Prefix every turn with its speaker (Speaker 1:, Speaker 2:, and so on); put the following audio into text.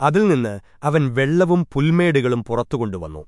Speaker 1: അതിൽ നിന്ന് അവൻ വെള്ളവും പുൽമേടുകളും പുറത്തുകൊണ്ടുവന്നു.